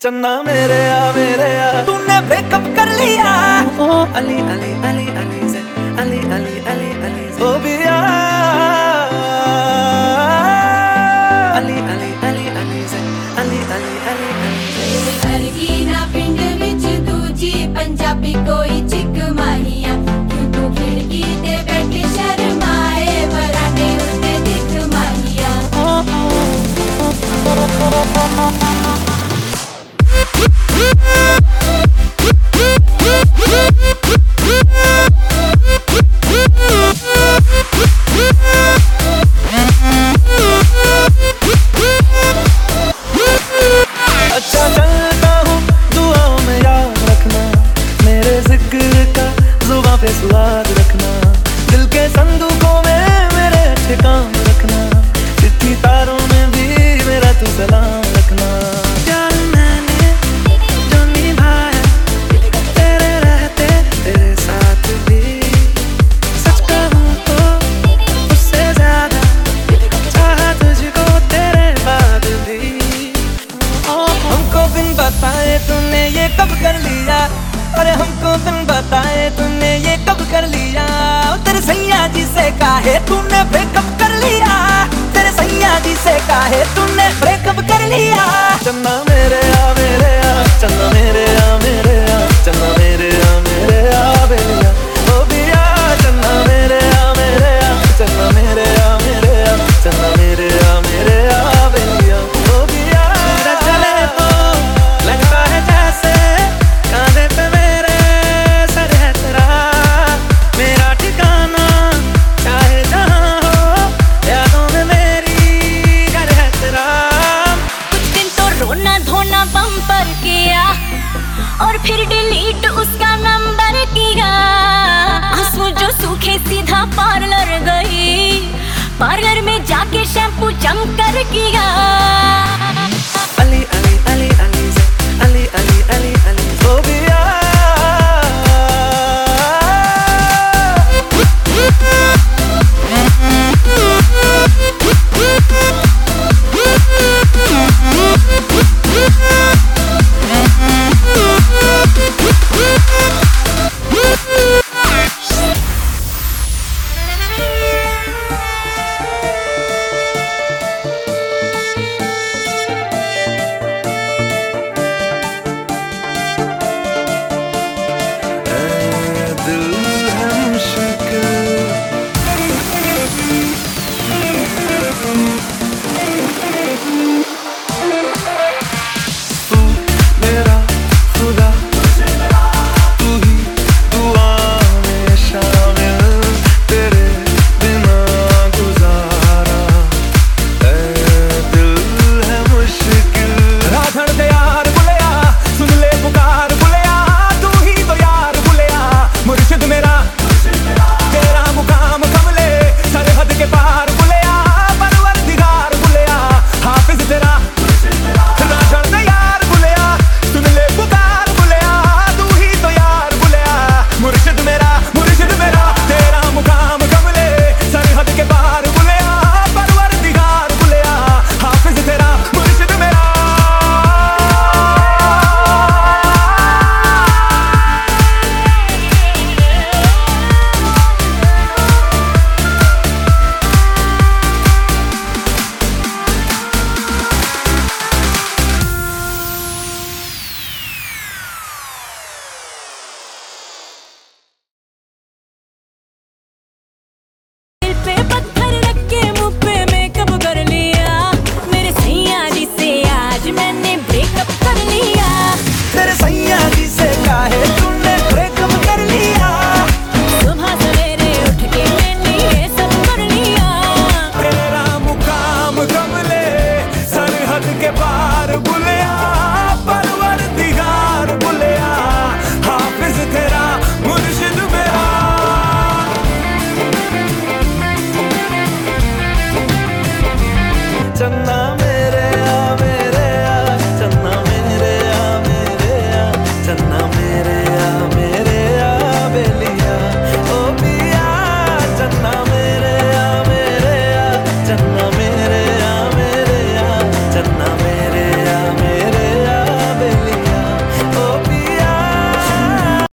चन्ना मेरे आ मेरे आ तूने ब्रेकअप कर लिया ओ अली अली अली अली से अली अली अली अली से ओ बिया अली अली अली अली से अली अली अली अली से हर की ना पिंड विच दूजी पंजाबी कोई चिक माहिया क्यों तू खिड़की ते बैठी शर्माए बराडे उसने दिख माहिया ये कब कर लिया? अरे हमको तुम बताए, तुमने ये कब कर लिया? तेरे सैया जी से काहे तुमने ब्रेकअप कर लिया? तेरे सैया जी से काहे तुमने ब्रेकअप कर लिया? चन्ना मेरे आ मेरे आ, चन्ना मेरे आ, मेरे शैम्पू जम कर किया